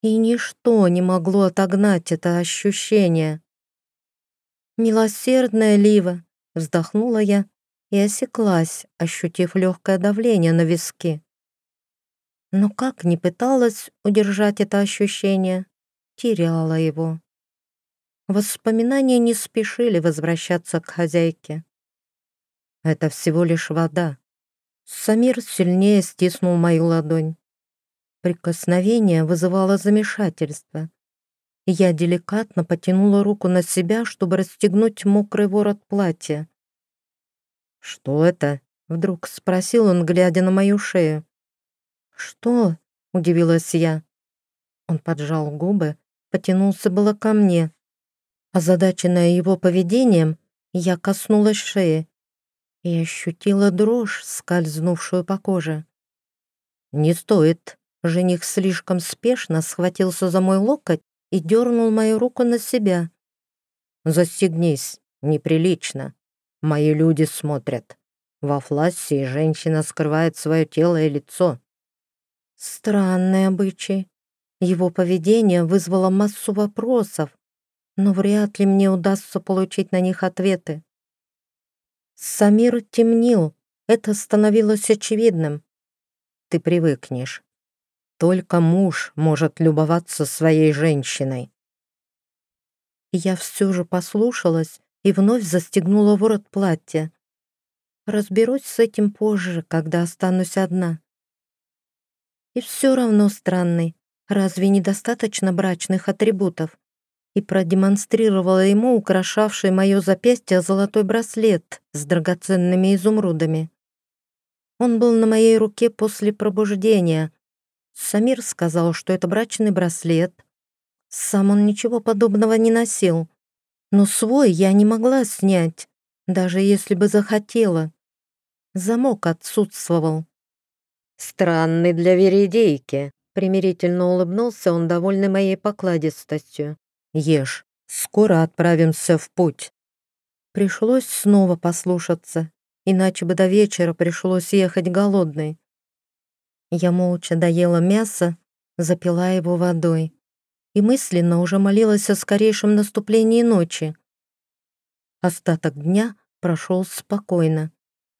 И ничто не могло отогнать это ощущение. «Милосердная Лива!» — вздохнула я и осеклась, ощутив легкое давление на виски. Но как ни пыталась удержать это ощущение, теряла его. Воспоминания не спешили возвращаться к хозяйке. Это всего лишь вода. Самир сильнее стиснул мою ладонь. Прикосновение вызывало замешательство. Я деликатно потянула руку на себя, чтобы расстегнуть мокрый ворот платья. «Что это?» — вдруг спросил он, глядя на мою шею. «Что?» — удивилась я. Он поджал губы, потянулся было ко мне. Озадаченная его поведением, я коснулась шеи и ощутила дрожь, скользнувшую по коже. «Не стоит!» Жених слишком спешно схватился за мой локоть и дернул мою руку на себя. «Застегнись, неприлично. Мои люди смотрят. Во флассе женщина скрывает свое тело и лицо». Странный обычай. Его поведение вызвало массу вопросов, но вряд ли мне удастся получить на них ответы. Самир темнил, это становилось очевидным. Ты привыкнешь. Только муж может любоваться своей женщиной. Я все же послушалась и вновь застегнула ворот платья. Разберусь с этим позже, когда останусь одна. И все равно странный. Разве недостаточно брачных атрибутов? И продемонстрировала ему украшавший мое запястье золотой браслет с драгоценными изумрудами. Он был на моей руке после пробуждения. Самир сказал, что это брачный браслет. Сам он ничего подобного не носил. Но свой я не могла снять, даже если бы захотела. Замок отсутствовал. «Странный для веридейки», — примирительно улыбнулся он, довольный моей покладистостью. Ешь, скоро отправимся в путь». Пришлось снова послушаться, иначе бы до вечера пришлось ехать голодной. Я молча доела мясо, запила его водой и мысленно уже молилась о скорейшем наступлении ночи. Остаток дня прошел спокойно.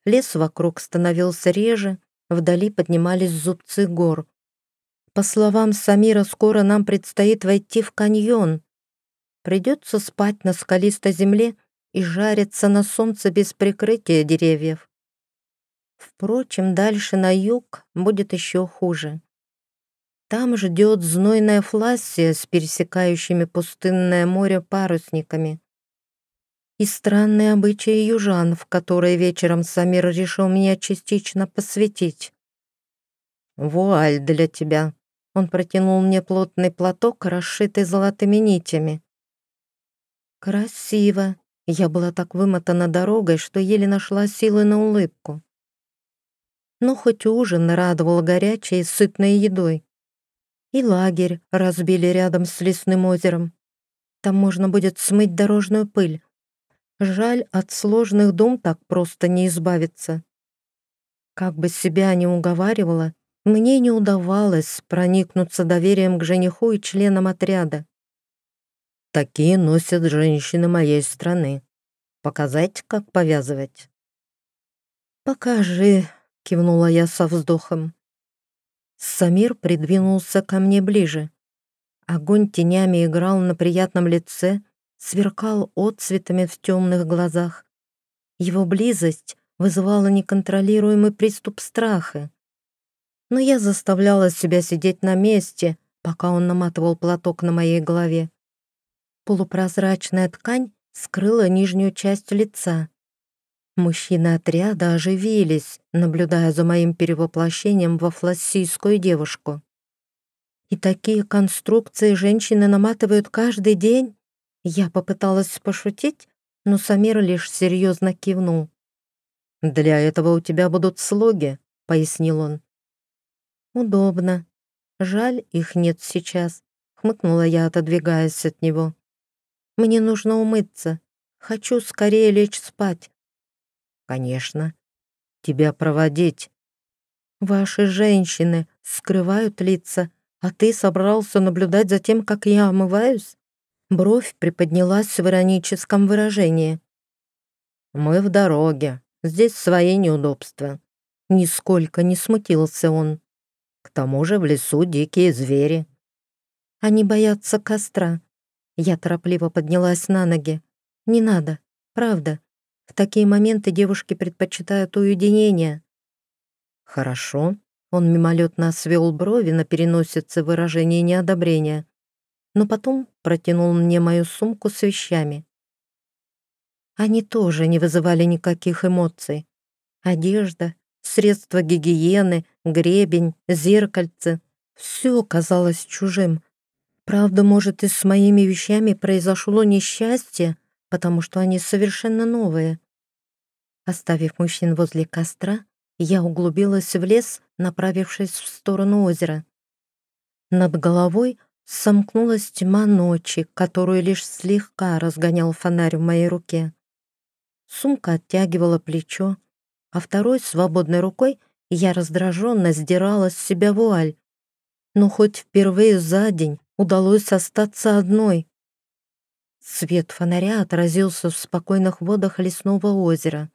Лес вокруг становился реже, вдали поднимались зубцы гор. По словам Самира, скоро нам предстоит войти в каньон. Придется спать на скалистой земле и жариться на солнце без прикрытия деревьев. Впрочем, дальше на юг будет еще хуже. Там ждет знойная флассия с пересекающими пустынное море парусниками. И странные обычаи южан, в которые вечером Самир решил меня частично посвятить. «Вуаль для тебя», он протянул мне плотный платок, расшитый золотыми нитями. «Красиво!» Я была так вымотана дорогой, что еле нашла силы на улыбку. Но хоть ужин радовал горячей и сытной едой. И лагерь разбили рядом с лесным озером. Там можно будет смыть дорожную пыль. Жаль, от сложных дум так просто не избавиться. Как бы себя ни уговаривала, мне не удавалось проникнуться доверием к жениху и членам отряда. Такие носят женщины моей страны. Показать, как повязывать? «Покажи», — кивнула я со вздохом. Самир придвинулся ко мне ближе. Огонь тенями играл на приятном лице, сверкал отцветами в темных глазах. Его близость вызывала неконтролируемый приступ страха но я заставляла себя сидеть на месте, пока он наматывал платок на моей голове. Полупрозрачная ткань скрыла нижнюю часть лица. Мужчины отряда оживились, наблюдая за моим перевоплощением во флассийскую девушку. И такие конструкции женщины наматывают каждый день? Я попыталась пошутить, но Самир лишь серьезно кивнул. «Для этого у тебя будут слуги», — пояснил он. «Удобно. Жаль, их нет сейчас», — хмыкнула я, отодвигаясь от него. «Мне нужно умыться. Хочу скорее лечь спать». «Конечно. Тебя проводить». «Ваши женщины скрывают лица, а ты собрался наблюдать за тем, как я омываюсь?» Бровь приподнялась в ироническом выражении. «Мы в дороге. Здесь свои неудобства». Нисколько не смутился он. К тому же в лесу дикие звери. Они боятся костра. Я торопливо поднялась на ноги. Не надо, правда. В такие моменты девушки предпочитают уединение. Хорошо. Он мимолетно свел брови на переносице выражение неодобрения, но потом протянул мне мою сумку с вещами. Они тоже не вызывали никаких эмоций. Одежда, Средства гигиены, гребень, зеркальце. Все казалось чужим. Правда, может, и с моими вещами произошло несчастье, потому что они совершенно новые. Оставив мужчин возле костра, я углубилась в лес, направившись в сторону озера. Над головой сомкнулась тьма ночи, которую лишь слегка разгонял фонарь в моей руке. Сумка оттягивала плечо, а второй свободной рукой я раздраженно сдирала с себя вуаль. Но хоть впервые за день удалось остаться одной. Свет фонаря отразился в спокойных водах лесного озера.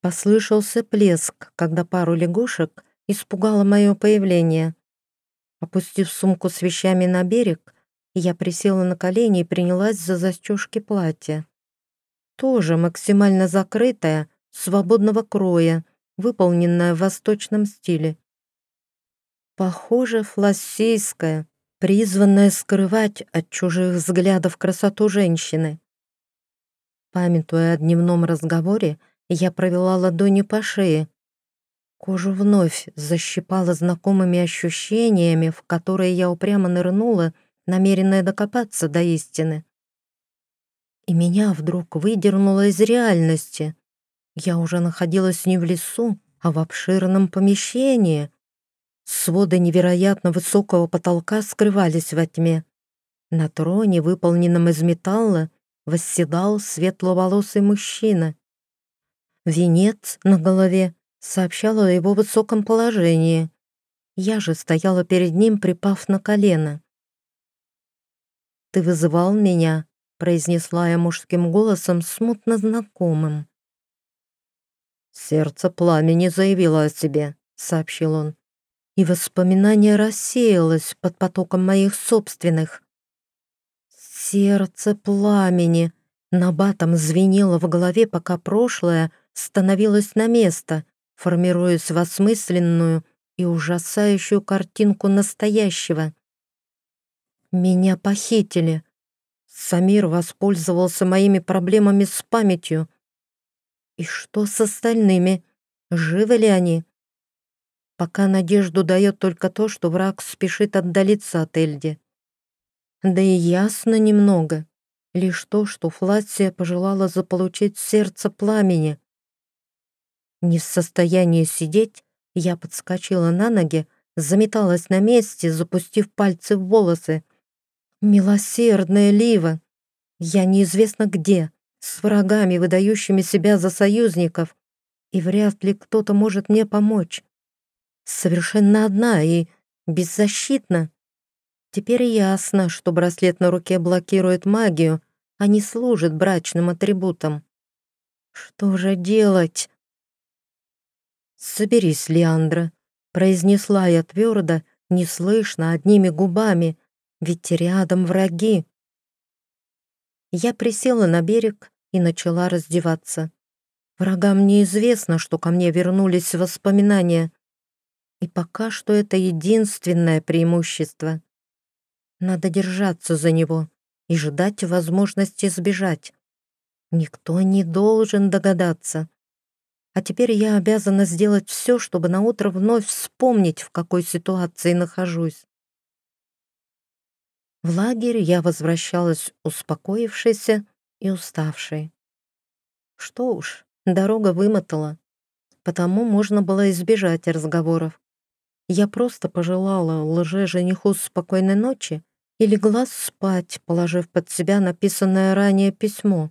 Послышался плеск, когда пару лягушек испугало мое появление. Опустив сумку с вещами на берег, я присела на колени и принялась за застежки платья. Тоже максимально закрытая, свободного кроя, выполненная в восточном стиле. Похоже, флассийская, призванная скрывать от чужих взглядов красоту женщины. Памятуя о дневном разговоре, я провела ладони по шее. Кожу вновь защипала знакомыми ощущениями, в которые я упрямо нырнула, намеренная докопаться до истины. И меня вдруг выдернуло из реальности. Я уже находилась не в лесу, а в обширном помещении. Своды невероятно высокого потолка скрывались во тьме. На троне, выполненном из металла, восседал светловолосый мужчина. Венец на голове сообщал о его высоком положении. Я же стояла перед ним, припав на колено. «Ты вызывал меня?» — произнесла я мужским голосом, смутно знакомым. «Сердце пламени заявило о себе», — сообщил он. И воспоминание рассеялось под потоком моих собственных. «Сердце пламени», — набатом звенело в голове, пока прошлое становилось на место, формируясь в осмысленную и ужасающую картинку настоящего. Меня похитили. Самир воспользовался моими проблемами с памятью. И что с остальными? Живы ли они? Пока надежду дает только то, что враг спешит отдалиться от Эльди. Да и ясно немного. Лишь то, что Флассия пожелала заполучить сердце пламени. Не в состоянии сидеть, я подскочила на ноги, заметалась на месте, запустив пальцы в волосы. Милосердная Лива! Я неизвестно где, с врагами, выдающими себя за союзников, и вряд ли кто-то может мне помочь. Совершенно одна и беззащитна. Теперь ясно, что браслет на руке блокирует магию, а не служит брачным атрибутом. Что же делать? «Соберись, Леандра», — произнесла я твердо, неслышно, одними губами, ведь рядом враги. Я присела на берег и начала раздеваться. Врагам неизвестно, что ко мне вернулись воспоминания. И пока что это единственное преимущество. Надо держаться за него и ждать возможности сбежать. Никто не должен догадаться. А теперь я обязана сделать все, чтобы наутро вновь вспомнить, в какой ситуации нахожусь. В лагерь я возвращалась успокоившейся и уставшей. Что уж, дорога вымотала, потому можно было избежать разговоров. Я просто пожелала лже-жениху спокойной ночи и легла спать, положив под себя написанное ранее письмо.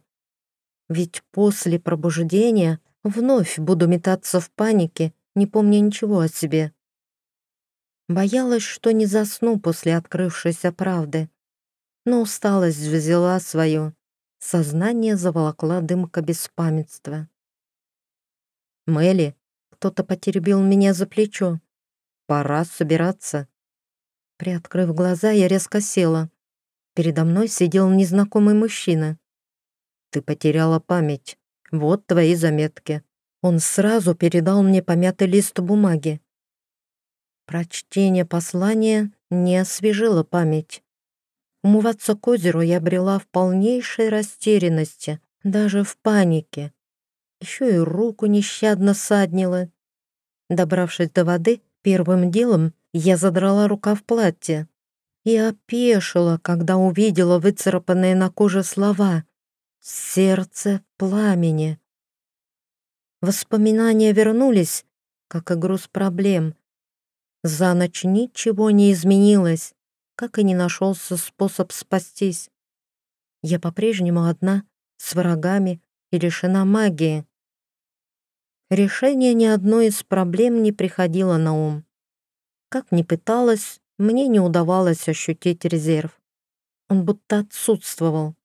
Ведь после пробуждения вновь буду метаться в панике, не помня ничего о себе. Боялась, что не засну после открывшейся правды. Но усталость взяла свое. Сознание заволокла дымка беспамятства. «Мелли, кто-то потеребил меня за плечо. Пора собираться». Приоткрыв глаза, я резко села. Передо мной сидел незнакомый мужчина. «Ты потеряла память. Вот твои заметки». Он сразу передал мне помятый лист бумаги. Прочтение послания не освежило память. Умываться к озеру я брела в полнейшей растерянности, даже в панике. Еще и руку нещадно саднила. Добравшись до воды, первым делом я задрала рука в платье и опешила, когда увидела выцарапанные на коже слова «Сердце пламени». Воспоминания вернулись, как и груз проблем, за ночь ничего не изменилось, как и не нашелся способ спастись. Я по-прежнему одна, с врагами и лишена магии. Решение ни одной из проблем не приходило на ум. Как ни пыталась, мне не удавалось ощутить резерв. Он будто отсутствовал.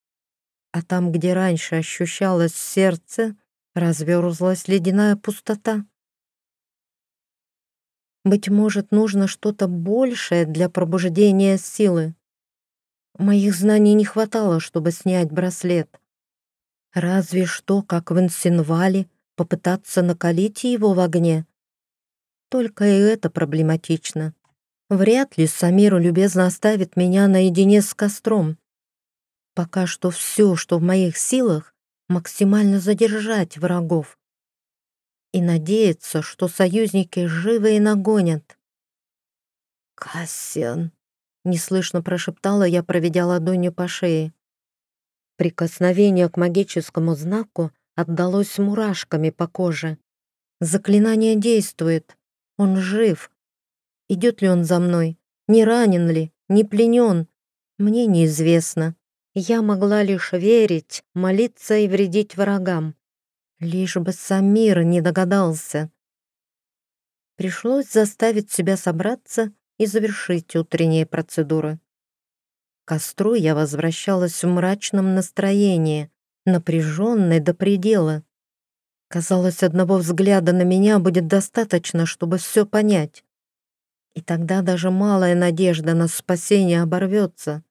А там, где раньше ощущалось сердце, разверзлась ледяная пустота. Быть может, нужно что-то большее для пробуждения силы. Моих знаний не хватало, чтобы снять браслет. Разве что, как в Инсинвале, попытаться накалить его в огне. Только и это проблематично. Вряд ли Самиру любезно оставит меня наедине с костром. Пока что все, что в моих силах, максимально задержать врагов и надеяться, что союзники живы и нагонят. «Кассиан!» — неслышно прошептала я, проведя ладонью по шее. Прикосновение к магическому знаку отдалось мурашками по коже. Заклинание действует. Он жив. Идет ли он за мной? Не ранен ли? Не пленен? Мне неизвестно. Я могла лишь верить, молиться и вредить врагам. Лишь бы Самир не догадался. Пришлось заставить себя собраться и завершить утренние процедуры. К костру я возвращалась в мрачном настроении, напряженной до предела. Казалось, одного взгляда на меня будет достаточно, чтобы все понять. И тогда даже малая надежда на спасение оборвется.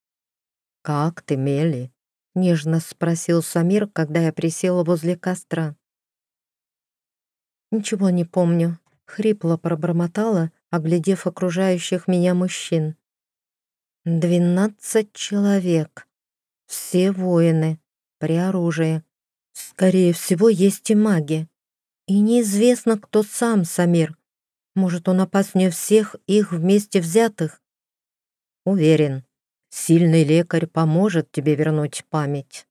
«Как ты, Мели?» — нежно спросил Самир, когда я присела возле костра. «Ничего не помню», — хрипло пробормотала, оглядев окружающих меня мужчин. «Двенадцать человек. Все воины, при оружии. Скорее всего, есть и маги. И неизвестно, кто сам Самир. Может, он опаснее всех их вместе взятых? Уверен, сильный лекарь поможет тебе вернуть память.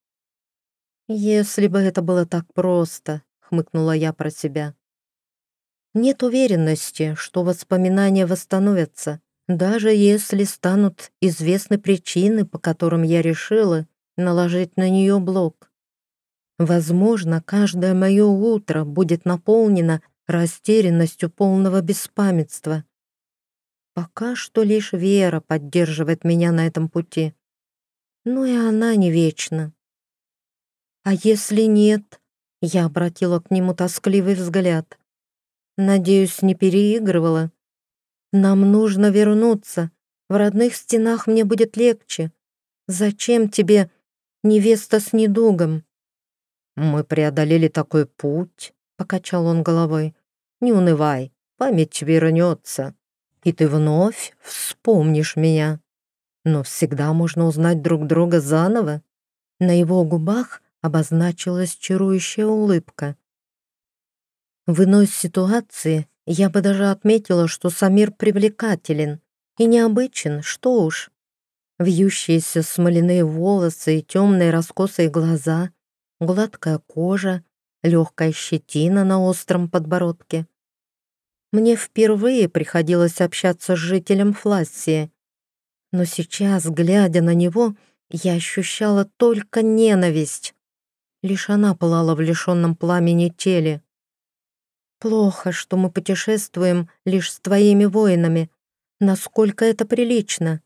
Если бы это было так просто, хмыкнула я про себя. Нет уверенности, что воспоминания восстановятся, даже если станут известны причины, по которым я решила наложить на нее блок. Возможно, каждое мое утро будет наполнено растерянностью полного беспамятства. Пока что лишь Вера поддерживает меня на этом пути. Но и она не вечна. А если нет? Я обратила к нему тоскливый взгляд. Надеюсь, не переигрывала. Нам нужно вернуться. В родных стенах мне будет легче. Зачем тебе невеста с недугом?» «Мы преодолели такой путь», — покачал он головой. «Не унывай, память вернется, и ты вновь вспомнишь меня. Но всегда можно узнать друг друга заново». На его губах обозначилась чарующая улыбка. В иной ситуации я бы даже отметила, что Самир привлекателен и необычен, что уж. Вьющиеся смоляные волосы и темные раскосые глаза, гладкая кожа, легкая щетина на остром подбородке. Мне впервые приходилось общаться с жителем Флассии, но сейчас, глядя на него, я ощущала только ненависть. Лишь она пылала в лишенном пламени теле. Плохо, что мы путешествуем лишь с твоими воинами. Насколько это прилично?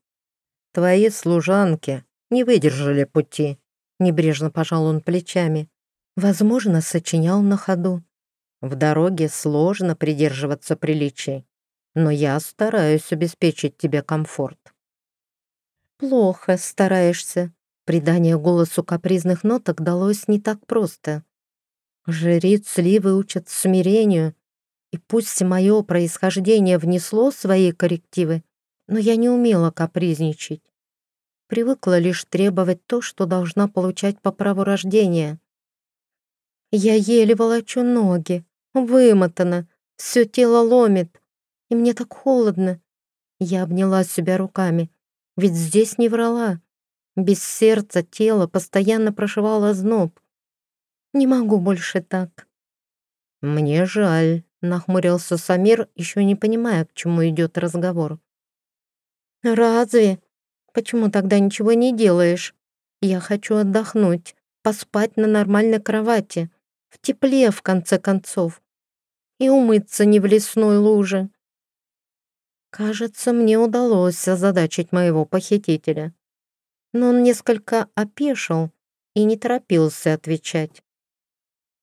Твои служанки не выдержали пути. Небрежно пожал он плечами. Возможно, сочинял на ходу. В дороге сложно придерживаться приличий, но я стараюсь обеспечить тебе комфорт. Плохо стараешься. Придание голосу капризных ноток далось не так просто. Жриц Ливы учат смирению, и пусть мое происхождение внесло свои коррективы, но я не умела капризничать. Привыкла лишь требовать то, что должна получать по праву рождения. Я еле волочу ноги, вымотана, все тело ломит, и мне так холодно. Я обняла себя руками, ведь здесь не врала. Без сердца тело постоянно прошивало зноб. Не могу больше так. Мне жаль, нахмурился Самир, еще не понимая, к чему идет разговор. Разве? Почему тогда ничего не делаешь? Я хочу отдохнуть, поспать на нормальной кровати, в тепле, в конце концов, и умыться не в лесной луже. Кажется, мне удалось озадачить моего похитителя. Но он несколько опешил и не торопился отвечать.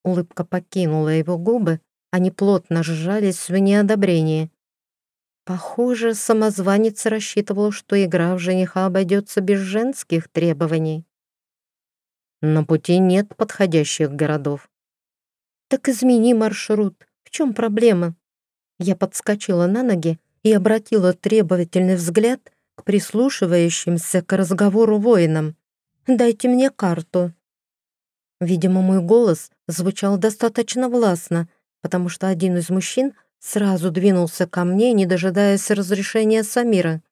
Улыбка покинула его губы, они плотно сжались в неодобрении. Похоже, самозванец рассчитывал, что игра в жениха обойдется без женских требований. На пути нет подходящих городов. Так измени маршрут. В чем проблема? Я подскочила на ноги и обратила требовательный взгляд к прислушивающимся к разговору воинам. «Дайте мне карту». Видимо, мой голос звучал достаточно властно, потому что один из мужчин сразу двинулся ко мне, не дожидаясь разрешения Самира.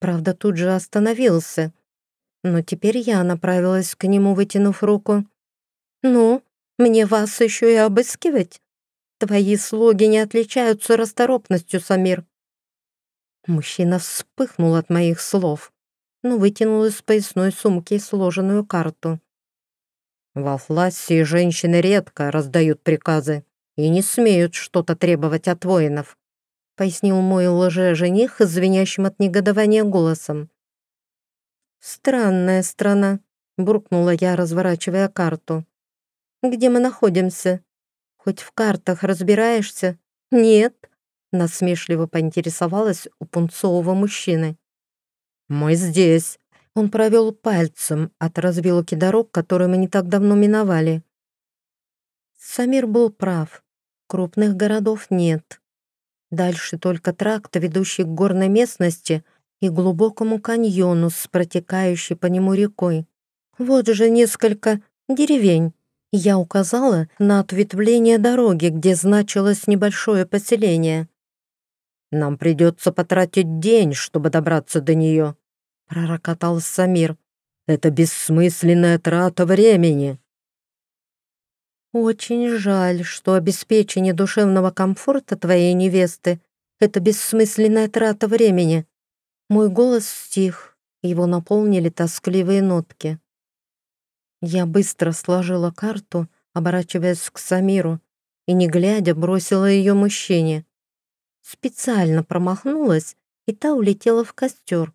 Правда, тут же остановился. Но теперь я направилась к нему, вытянув руку. «Ну, мне вас еще и обыскивать? Твои слуги не отличаются расторопностью, Самир». Мужчина вспыхнул от моих слов, но вытянул из поясной сумки сложенную карту. Во Флассии женщины редко раздают приказы и не смеют что-то требовать от воинов», пояснил мой лже-жених звенящим от негодования голосом. «Странная страна», — буркнула я, разворачивая карту. «Где мы находимся? Хоть в картах разбираешься? Нет, насмешливо поинтересовалась у пунцового мужчины. «Мы здесь», — он провел пальцем от развилки дорог, которые мы не так давно миновали. Самир был прав. Крупных городов нет. Дальше только тракт, ведущий к горной местности и глубокому каньону с протекающей по нему рекой. Вот же несколько деревень. Я указала на ответвление дороги, где значилось небольшое поселение. «Нам придется потратить день, чтобы добраться до нее», — пророкотал Самир. «Это бессмысленная трата времени». «Очень жаль, что обеспечение душевного комфорта твоей невесты — это бессмысленная трата времени». Мой голос стих, его наполнили тоскливые нотки. Я быстро сложила карту, оборачиваясь к Самиру, и, не глядя, бросила ее мужчине. Специально промахнулась, и та улетела в костер.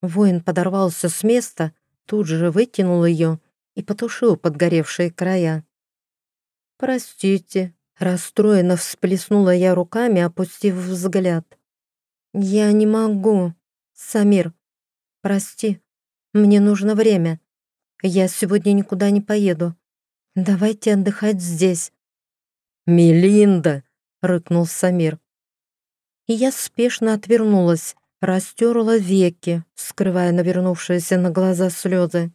Воин подорвался с места, тут же вытянул ее и потушил подгоревшие края. «Простите», — расстроенно всплеснула я руками, опустив взгляд. «Я не могу. Самир, прости, мне нужно время. Я сегодня никуда не поеду. Давайте отдыхать здесь». «Мелинда!» — рыкнул Самир. И я спешно отвернулась, растерла веки, скрывая навернувшиеся на глаза слезы.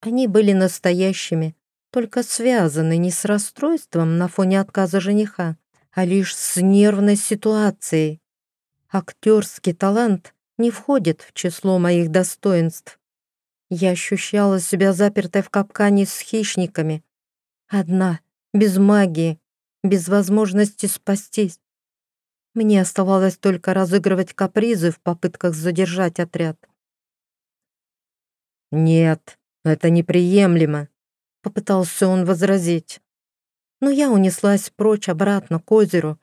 Они были настоящими, только связаны не с расстройством на фоне отказа жениха, а лишь с нервной ситуацией. Актерский талант не входит в число моих достоинств. Я ощущала себя запертой в капкане с хищниками. Одна, без магии, без возможности спастись. Мне оставалось только разыгрывать капризы в попытках задержать отряд. «Нет, это неприемлемо», — попытался он возразить. Но я унеслась прочь обратно к озеру,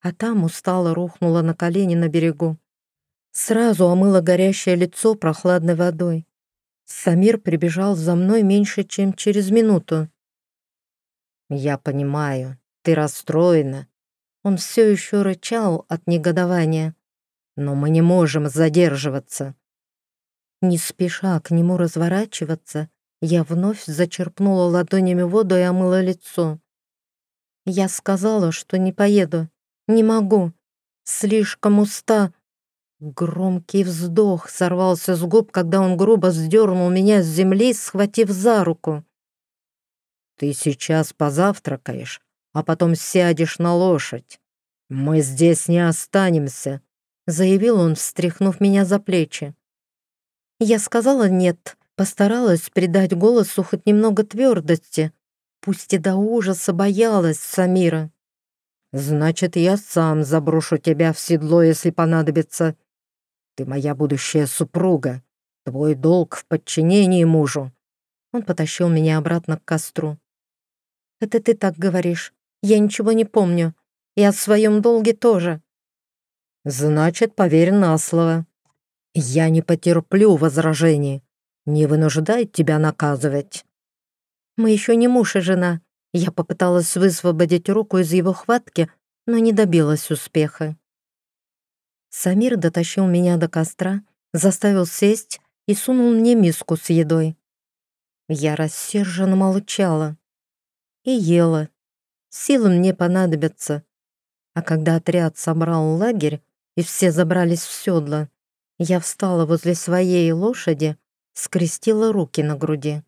а там устало рухнула на колени на берегу. Сразу омыла горящее лицо прохладной водой. Самир прибежал за мной меньше, чем через минуту. «Я понимаю, ты расстроена». Он все еще рычал от негодования. «Но мы не можем задерживаться». Не спеша к нему разворачиваться, я вновь зачерпнула ладонями воду и омыла лицо. Я сказала, что не поеду, не могу, слишком уста. Громкий вздох сорвался с губ, когда он грубо сдернул меня с земли, схватив за руку. «Ты сейчас позавтракаешь, а потом сядешь на лошадь. Мы здесь не останемся», — заявил он, встряхнув меня за плечи. Я сказала «нет», постаралась придать голосу хоть немного твердости, пусть и до ужаса боялась Самира. «Значит, я сам заброшу тебя в седло, если понадобится», ты моя будущая супруга. Твой долг в подчинении мужу». Он потащил меня обратно к костру. «Это ты так говоришь. Я ничего не помню. И о своем долге тоже». «Значит, поверь на слово. Я не потерплю возражений. Не вынуждай тебя наказывать». «Мы еще не муж и жена». Я попыталась высвободить руку из его хватки, но не добилась успеха. Самир дотащил меня до костра, заставил сесть и сунул мне миску с едой. Я рассерженно молчала и ела. Силы мне понадобятся. А когда отряд собрал лагерь и все забрались в седло, я встала возле своей лошади, скрестила руки на груди.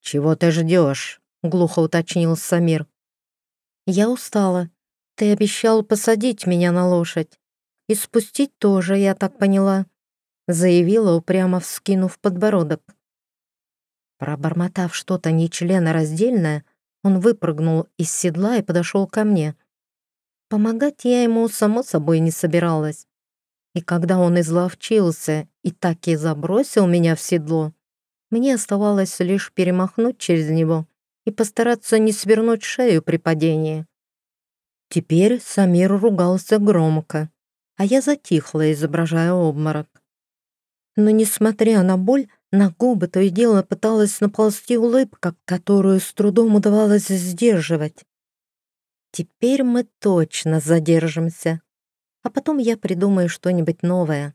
«Чего ты ждешь?» — глухо уточнил Самир. «Я устала. Ты обещал посадить меня на лошадь. И спустить тоже, я так поняла», — заявила, упрямо вскинув подбородок. Пробормотав что-то нечленораздельное, он выпрыгнул из седла и подошел ко мне. Помогать я ему, само собой, не собиралась. И когда он изловчился и так и забросил меня в седло, мне оставалось лишь перемахнуть через него и постараться не свернуть шею при падении. Теперь Самир ругался громко а я затихла, изображая обморок. Но, несмотря на боль, на губы то и дело пыталась наползти улыбка, которую с трудом удавалось сдерживать. Теперь мы точно задержимся. А потом я придумаю что-нибудь новое.